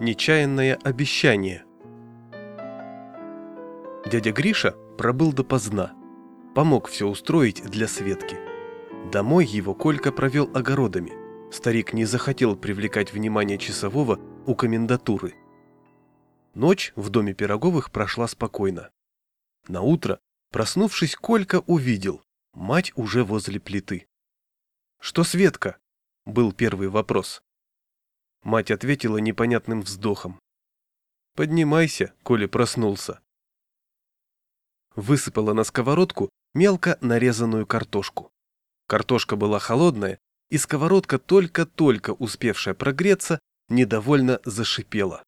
Нечаянное обещание. Дядя Гриша пробыл допоздна. Помог все устроить для Светки. Домой его Колька провел огородами. Старик не захотел привлекать внимание часового у комендатуры. Ночь в доме Пироговых прошла спокойно. На утро, проснувшись, Колька увидел, мать уже возле плиты. «Что, Светка?» – был первый вопрос. Мать ответила непонятным вздохом. «Поднимайся, коли проснулся». Высыпала на сковородку мелко нарезанную картошку. Картошка была холодная, и сковородка, только-только успевшая прогреться, недовольно зашипела.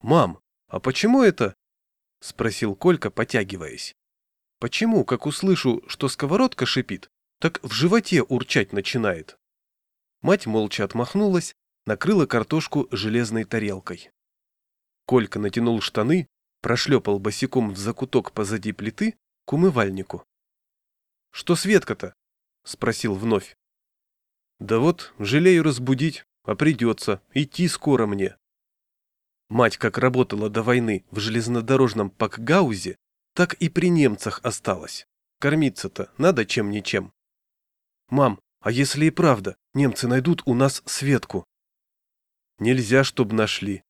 «Мам, а почему это?» — спросил Колька, потягиваясь. «Почему, как услышу, что сковородка шипит, так в животе урчать начинает?» Мать молча отмахнулась, накрыла картошку железной тарелкой. Колька натянул штаны, прошлепал босиком в закуток позади плиты к умывальнику. «Что Светка-то?» — спросил вновь. «Да вот, жалею разбудить, а придется, идти скоро мне». Мать как работала до войны в железнодорожном Пакгаузе, так и при немцах осталась. Кормиться-то надо чем-ничем. «Мам, а если и правда, немцы найдут у нас Светку?» «Нельзя, чтоб нашли».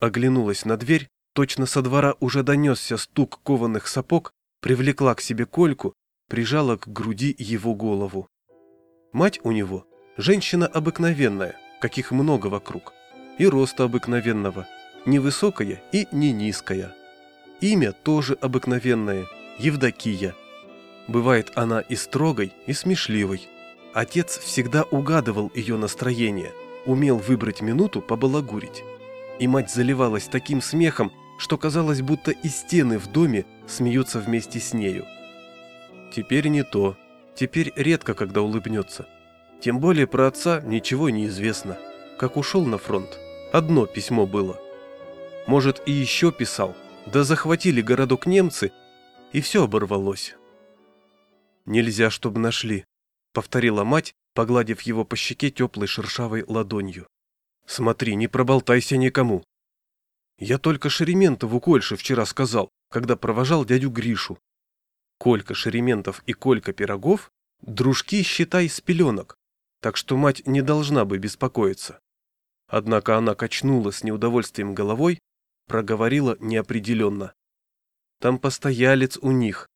Оглянулась на дверь, Точно со двора уже донесся стук кованых сапог, привлекла к себе Кольку, прижала к груди его голову. Мать у него – женщина обыкновенная, каких много вокруг, и роста обыкновенного, не высокая и не низкая. Имя тоже обыкновенное – Евдокия. Бывает она и строгой, и смешливой. Отец всегда угадывал ее настроение, умел выбрать минуту побалагурить. И мать заливалась таким смехом, что казалось, будто и стены в доме смеются вместе с нею. Теперь не то. Теперь редко, когда улыбнется. Тем более про отца ничего не известно. Как ушел на фронт. Одно письмо было. Может, и еще писал. Да захватили городок немцы, и все оборвалось. «Нельзя, чтобы нашли», — повторила мать, погладив его по щеке теплой шершавой ладонью. «Смотри, не проболтайся никому. Я только Шерементову Кольше вчера сказал, когда провожал дядю Гришу. Колька Шерементов и Колька Пирогов – дружки, считай, с пеленок, так что мать не должна бы беспокоиться. Однако она качнула с неудовольствием головой, проговорила неопределенно. Там постоялец у них.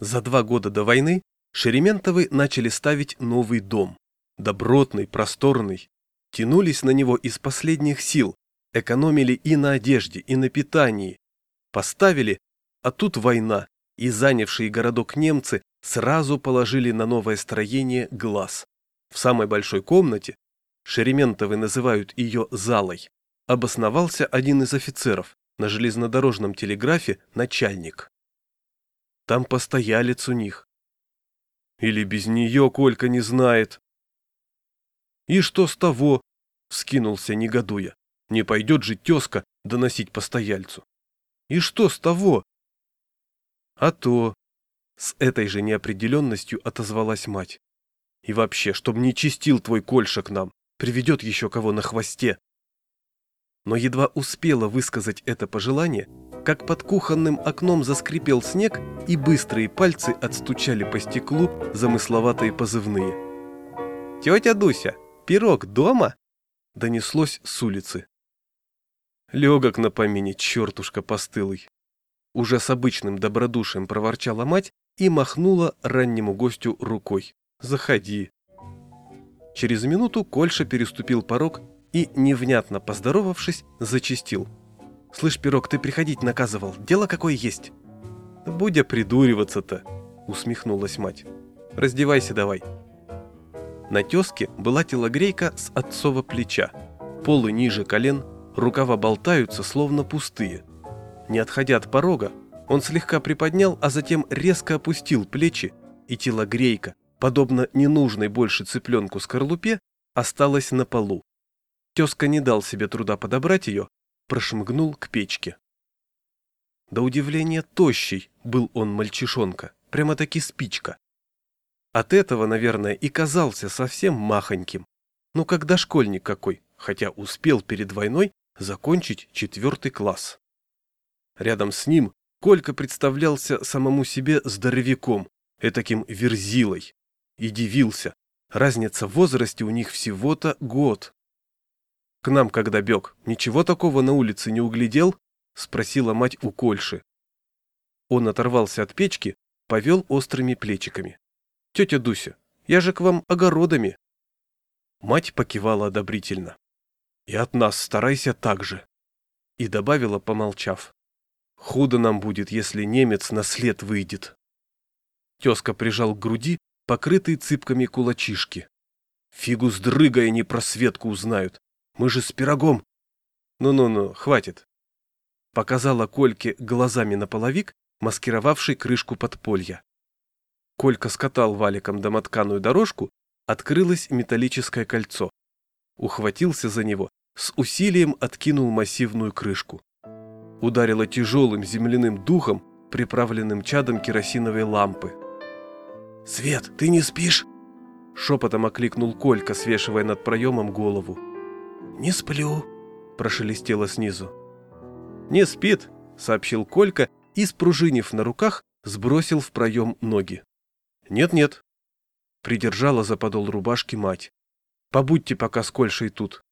За два года до войны Шерементовы начали ставить новый дом. Добротный, просторный. Тянулись на него из последних сил, Экономили и на одежде, и на питании. Поставили, а тут война, и занявшие городок немцы сразу положили на новое строение глаз. В самой большой комнате, Шерементовы называют ее залой, обосновался один из офицеров, на железнодорожном телеграфе начальник. Там постоялец у них. Или без нее Колька не знает. И что с того? Вскинулся негодуя. Не пойдет же тезка доносить постояльцу. И что с того? А то... С этой же неопределенностью отозвалась мать. И вообще, чтоб не чистил твой Кольша к нам, приведет еще кого на хвосте. Но едва успела высказать это пожелание, как под кухонным окном заскрипел снег, и быстрые пальцы отстучали по стеклу замысловатые позывные. «Тетя Дуся, пирог дома?» донеслось с улицы. Легок на помине, чертушка постылый. Уже с обычным добродушием проворчала мать и махнула раннему гостю рукой. «Заходи». Через минуту Кольша переступил порог и, невнятно поздоровавшись, зачистил. «Слышь, пирог, ты приходить наказывал, дело какое есть». «Будя придуриваться-то», — усмехнулась мать. «Раздевайся давай». На тезке была телогрейка с отцова плеча, полы ниже колен, Рукава болтаются, словно пустые. Не отходя от порога, он слегка приподнял, а затем резко опустил плечи, и телогрейка, подобно ненужной больше цыпленку скорлупе, осталась на полу. Тезка не дал себе труда подобрать ее, прошмыгнул к печке. До удивления тощий был он мальчишонка, прямо-таки спичка. От этого, наверное, и казался совсем махоньким. Ну, как дошкольник какой, хотя успел перед войной закончить четвертый класс. Рядом с ним Колька представлялся самому себе здоровяком, этаким верзилой, и дивился. Разница в возрасте у них всего-то год. «К нам, когда бег, ничего такого на улице не углядел?» — спросила мать у Кольши. Он оторвался от печки, повел острыми плечиками. «Тетя Дуся, я же к вам огородами». Мать покивала одобрительно. «И от нас старайся так же». И добавила, помолчав. «Худо нам будет, если немец на след выйдет». Тезка прижал к груди покрытые цыпками кулачишки. «Фигу с дрыгой они про Светку узнают. Мы же с пирогом». «Ну-ну-ну, хватит». Показала Кольке глазами на половик, маскировавший крышку подполья. Колька скатал валиком домотканую дорожку, открылось металлическое кольцо. Ухватился за него, с усилием откинул массивную крышку. Ударило тяжелым земляным духом, приправленным чадом керосиновой лампы. «Свет, ты не спишь?» Шепотом окликнул Колька, свешивая над проемом голову. «Не сплю», – прошелестело снизу. «Не спит», – сообщил Колька и, спружинив на руках, сбросил в проем ноги. «Нет-нет», – придержала за подол рубашки мать. «Побудьте пока с Кольшей тут».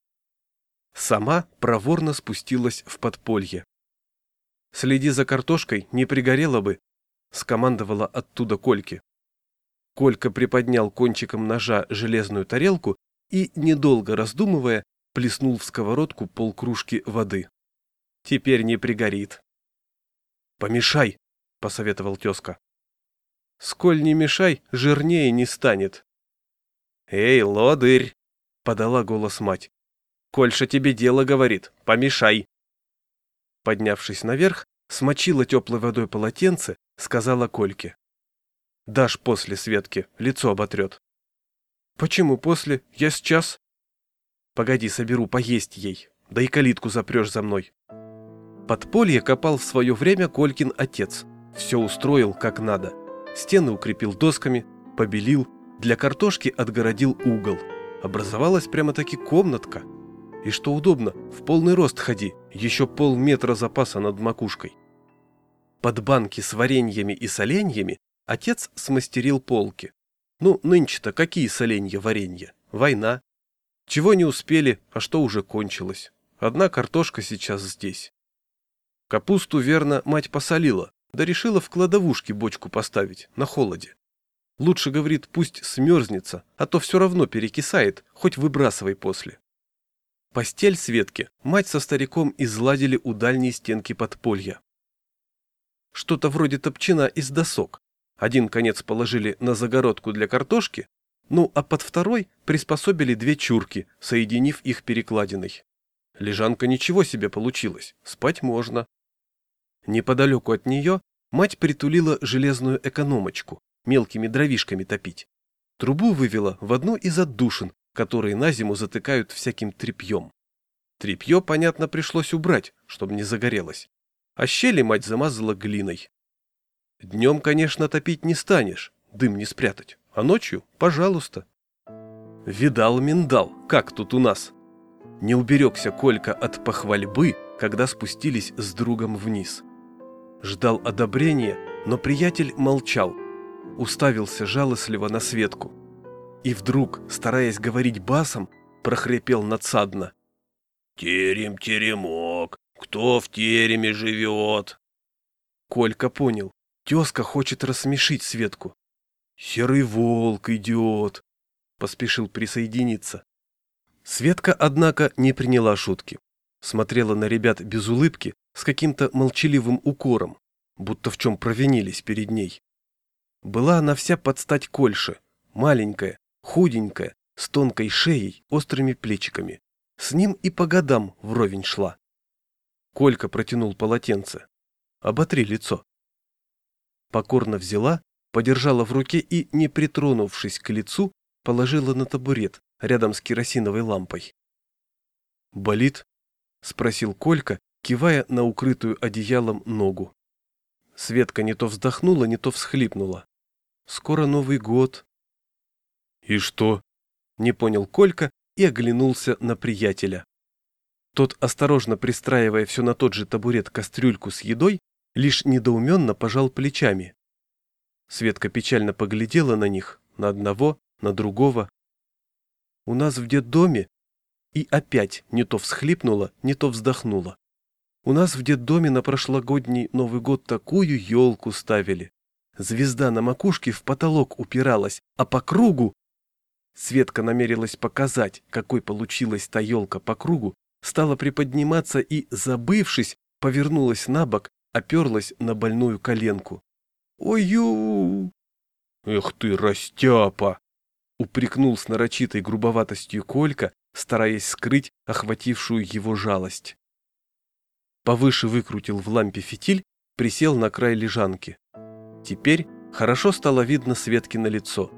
Сама проворно спустилась в подполье. «Следи за картошкой, не пригорело бы», – скомандовала оттуда Кольке. Колька приподнял кончиком ножа железную тарелку и, недолго раздумывая, плеснул в сковородку полкружки воды. Теперь не пригорит. «Помешай», — посоветовал тезка. «Сколь не мешай, жирнее не станет». «Эй, лодырь!» — подала голос мать. «Кольша тебе дело говорит, помешай». Поднявшись наверх, смочила теплой водой полотенце, сказала Кольке. Дашь после Светки, лицо оботрет. Почему после? Я сейчас. Погоди, соберу поесть ей, да и калитку запрешь за мной. Подполье копал в свое время Колькин отец. Все устроил как надо. Стены укрепил досками, побелил, для картошки отгородил угол. Образовалась прямо-таки комнатка. И что удобно, в полный рост ходи, еще полметра запаса над макушкой. Под банки с вареньями и соленьями Отец смастерил полки. Ну, нынче-то какие соленья-варенья? Война. Чего не успели, а что уже кончилось. Одна картошка сейчас здесь. Капусту, верно, мать посолила, да решила в кладовушке бочку поставить, на холоде. Лучше, говорит, пусть смерзнется, а то все равно перекисает, хоть выбрасывай после. Постель Светки мать со стариком изладили у дальней стенки подполья. Что-то вроде топчина из досок, один конец положили на загородку для картошки, ну а под второй приспособили две чурки, соединив их перекладиной. Лежанка ничего себе получилась, спать можно. Неподалеку от нее мать притулила железную экономочку, мелкими дровишками топить. Трубу вывела в одну из отдушин, которые на зиму затыкают всяким тряпьем. Тряпье, понятно, пришлось убрать, чтобы не загорелось. А щели мать замазала глиной. Днем, конечно, топить не станешь, дым не спрятать, а ночью – пожалуйста. Видал миндал, как тут у нас. Не уберегся Колька от похвальбы, когда спустились с другом вниз. Ждал одобрения, но приятель молчал, уставился жалостливо на Светку. И вдруг, стараясь говорить басом, прохрипел надсадно. «Терем, теремок, кто в тереме живет?» Колька понял, Тезка хочет рассмешить Светку. «Серый волк идет!» — поспешил присоединиться. Светка, однако, не приняла шутки. Смотрела на ребят без улыбки, с каким-то молчаливым укором, будто в чем провинились перед ней. Была она вся под стать Кольше, маленькая, худенькая, с тонкой шеей, острыми плечиками. С ним и по годам вровень шла. Колька протянул полотенце. «Оботри лицо» покорно взяла, подержала в руке и, не притронувшись к лицу, положила на табурет рядом с керосиновой лампой. «Болит?» — спросил Колька, кивая на укрытую одеялом ногу. Светка не то вздохнула, не то всхлипнула. «Скоро Новый год». «И что?» — не понял Колька и оглянулся на приятеля. Тот, осторожно пристраивая все на тот же табурет кастрюльку с едой, лишь недоуменно пожал плечами. Светка печально поглядела на них, на одного, на другого. «У нас в детдоме...» И опять не то всхлипнула, не то вздохнула. «У нас в детдоме на прошлогодний Новый год такую елку ставили. Звезда на макушке в потолок упиралась, а по кругу...» Светка намерилась показать, какой получилась та елка по кругу, стала приподниматься и, забывшись, повернулась на бок, оперлась на больную коленку. «Ой-ю!» «Эх ты, растяпа!» упрекнул с нарочитой грубоватостью Колька, стараясь скрыть охватившую его жалость. Повыше выкрутил в лампе фитиль, присел на край лежанки. Теперь хорошо стало видно Светки на лицо.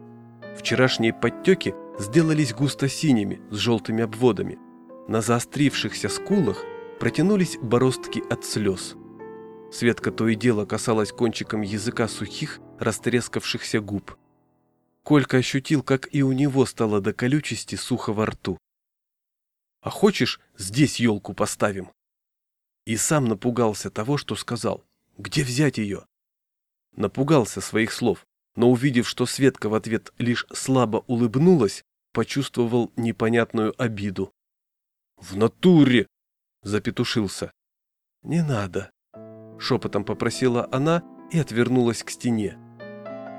Вчерашние подтеки сделались густо синими, с желтыми обводами. На заострившихся скулах протянулись бороздки от слез. Светка то и дело касалась кончиком языка сухих, растрескавшихся губ. Колька ощутил, как и у него стало до колючести сухо во рту. «А хочешь, здесь елку поставим?» И сам напугался того, что сказал. «Где взять ее?» Напугался своих слов, но увидев, что Светка в ответ лишь слабо улыбнулась, почувствовал непонятную обиду. «В натуре!» – запетушился. «Не надо», – шепотом попросила она и отвернулась к стене.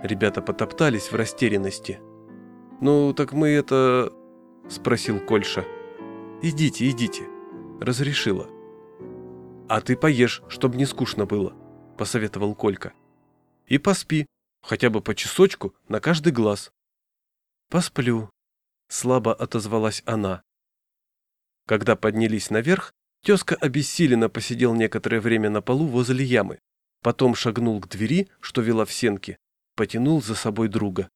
Ребята потоптались в растерянности. «Ну, так мы это...» – спросил Кольша. «Идите, идите», – разрешила. «А ты поешь, чтобы не скучно было», – посоветовал Колька. «И поспи, хотя бы по часочку на каждый глаз». «Посплю», – слабо отозвалась она. Когда поднялись наверх, тезка обессиленно посидел некоторое время на полу возле ямы, потом шагнул к двери, что вела в сенки, потянул за собой друга.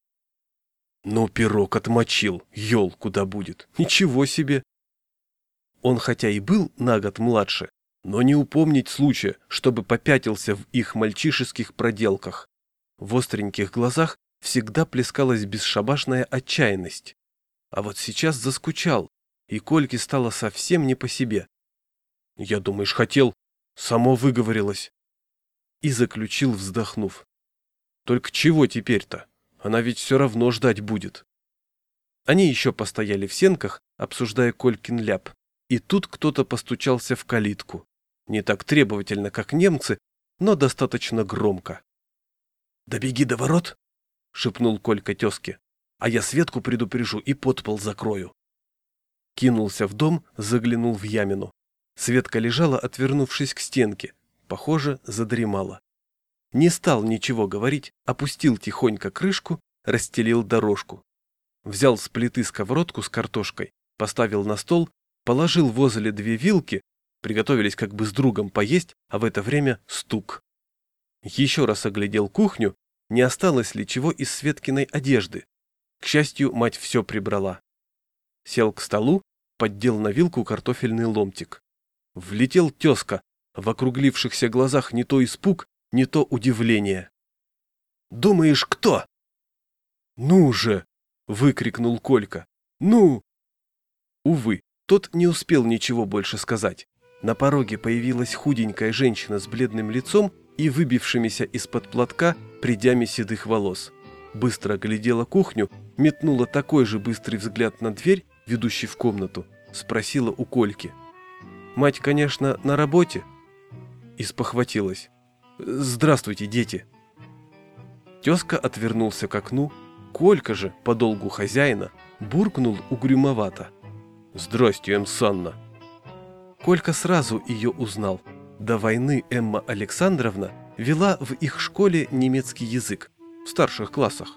«Ну, пирог отмочил, ел куда будет, ничего себе!» Он хотя и был на год младше, но не упомнить случая, чтобы попятился в их мальчишеских проделках. В остреньких глазах всегда плескалась бесшабашная отчаянность. А вот сейчас заскучал, и Кольке стало совсем не по себе. «Я, думаешь, хотел?» Само выговорилось. И заключил, вздохнув. Только чего теперь-то? Она ведь все равно ждать будет. Они еще постояли в сенках, обсуждая Колькин ляп, и тут кто-то постучался в калитку. Не так требовательно, как немцы, но достаточно громко. «Да беги до ворот!» — шепнул Колька тезке. «А я Светку предупрежу и подпол закрою». Кинулся в дом, заглянул в ямину. Светка лежала, отвернувшись к стенке. Похоже, задремала. Не стал ничего говорить, опустил тихонько крышку, расстелил дорожку. Взял с плиты сковородку с картошкой, поставил на стол, положил возле две вилки, приготовились как бы с другом поесть, а в это время стук. Еще раз оглядел кухню, не осталось ли чего из Светкиной одежды. К счастью, мать все прибрала. Сел к столу, поддел на вилку картофельный ломтик. Влетел тезка, в округлившихся глазах не то испуг, не то удивление. «Думаешь, кто?» «Ну же!» — выкрикнул Колька. «Ну!» Увы, тот не успел ничего больше сказать. На пороге появилась худенькая женщина с бледным лицом и выбившимися из-под платка придями седых волос. Быстро оглядела кухню, метнула такой же быстрый взгляд на дверь, ведущий в комнату, спросила у Кольки. «Мать, конечно, на работе?» И спохватилась. «Здравствуйте, дети!» Тезка отвернулся к окну, Колька же, по долгу хозяина, буркнул угрюмовато. «Здрасте, Эм Санна!» Колька сразу ее узнал. До войны Эмма Александровна вела в их школе немецкий язык, в старших классах.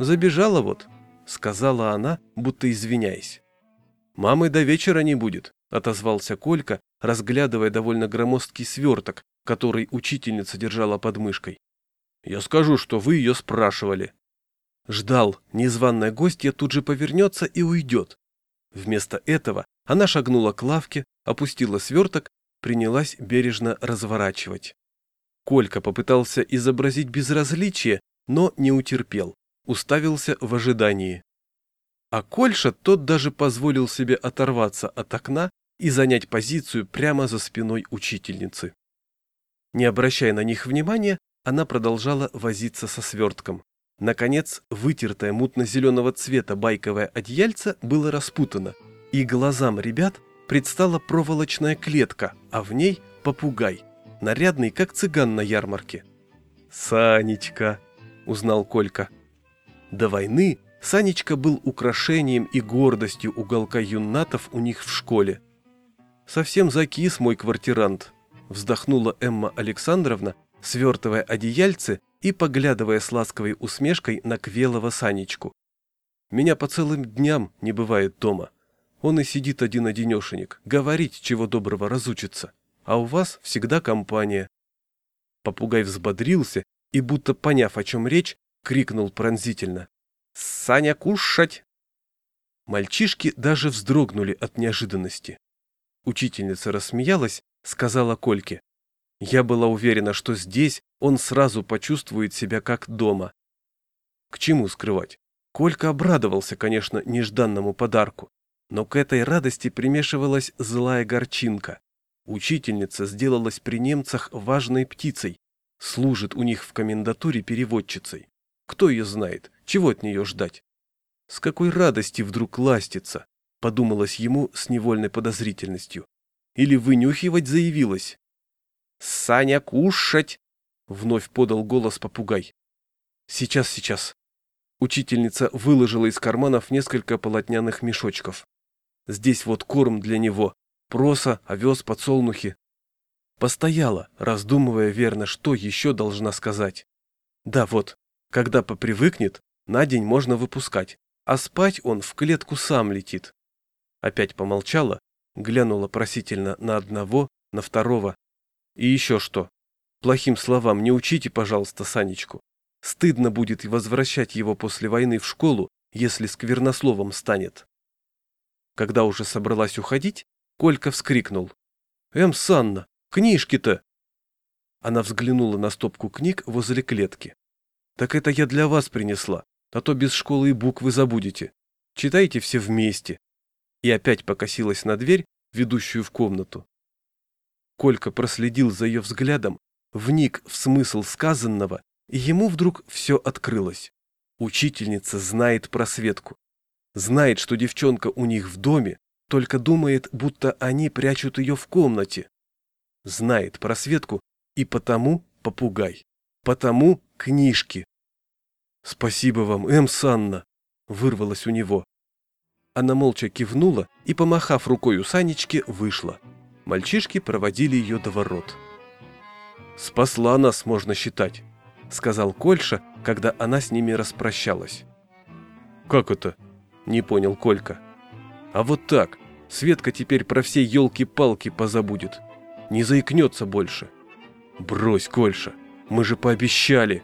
«Забежала вот», — сказала она, будто извиняясь. «Мамы до вечера не будет», — отозвался Колька, разглядывая довольно громоздкий сверток, который учительница держала под мышкой. «Я скажу, что вы ее спрашивали». Ждал, незваная гостья тут же повернется и уйдет. Вместо этого она шагнула к лавке, опустила сверток, принялась бережно разворачивать. Колька попытался изобразить безразличие, но не утерпел, уставился в ожидании. А Кольша тот даже позволил себе оторваться от окна и занять позицию прямо за спиной учительницы. Не обращая на них внимания, она продолжала возиться со свертком. Наконец, вытертое мутно-зеленого цвета байковое одеяльце было распутано, и глазам ребят предстала проволочная клетка, а в ней попугай, нарядный, как цыган на ярмарке. «Санечка!» — узнал Колька. До войны Санечка был украшением и гордостью уголка юннатов у них в школе. «Совсем закис мой квартирант», — вздохнула Эмма Александровна, свертывая одеяльце и поглядывая с ласковой усмешкой на Квелого Санечку. «Меня по целым дням не бывает дома. Он и сидит один-одинешенек, говорить чего доброго разучится, а у вас всегда компания». Попугай взбодрился и, будто поняв, о чем речь, крикнул пронзительно. «Саня, кушать!» Мальчишки даже вздрогнули от неожиданности. Учительница рассмеялась, сказала Кольке. Я была уверена, что здесь он сразу почувствует себя как дома. К чему скрывать? Колька обрадовался, конечно, нежданному подарку, но к этой радости примешивалась злая горчинка. Учительница сделалась при немцах важной птицей, служит у них в комендатуре переводчицей. Кто ее знает, чего от нее ждать? С какой радости вдруг ластится, подумалось ему с невольной подозрительностью. Или вынюхивать заявилась? «Саня, кушать!» — вновь подал голос попугай. «Сейчас, сейчас». Учительница выложила из карманов несколько полотняных мешочков. Здесь вот корм для него, проса, овес, подсолнухи. Постояла, раздумывая верно, что еще должна сказать. Да вот, когда попривыкнет, на день можно выпускать, а спать он в клетку сам летит. Опять помолчала, глянула просительно на одного, на второго, и еще что. Плохим словам не учите, пожалуйста, Санечку. Стыдно будет возвращать его после войны в школу, если сквернословом станет. Когда уже собралась уходить, Колька вскрикнул. «Эм, Санна, книжки-то!» Она взглянула на стопку книг возле клетки. «Так это я для вас принесла, а то без школы и буквы забудете. Читайте все вместе». И опять покосилась на дверь, ведущую в комнату. Колька проследил за ее взглядом, вник в смысл сказанного, и ему вдруг все открылось. Учительница знает про Светку. Знает, что девчонка у них в доме, только думает, будто они прячут ее в комнате. Знает про Светку и потому попугай. Потому книжки. «Спасибо вам, М. Санна!» — вырвалось у него. Она молча кивнула и, помахав рукой у Санечки, вышла. Мальчишки проводили ее до ворот. «Спасла нас, можно считать», — сказал Кольша, когда она с ними распрощалась. «Как это?» — не понял Колька. «А вот так. Светка теперь про все елки-палки позабудет. Не заикнется больше». «Брось, Кольша, мы же пообещали!»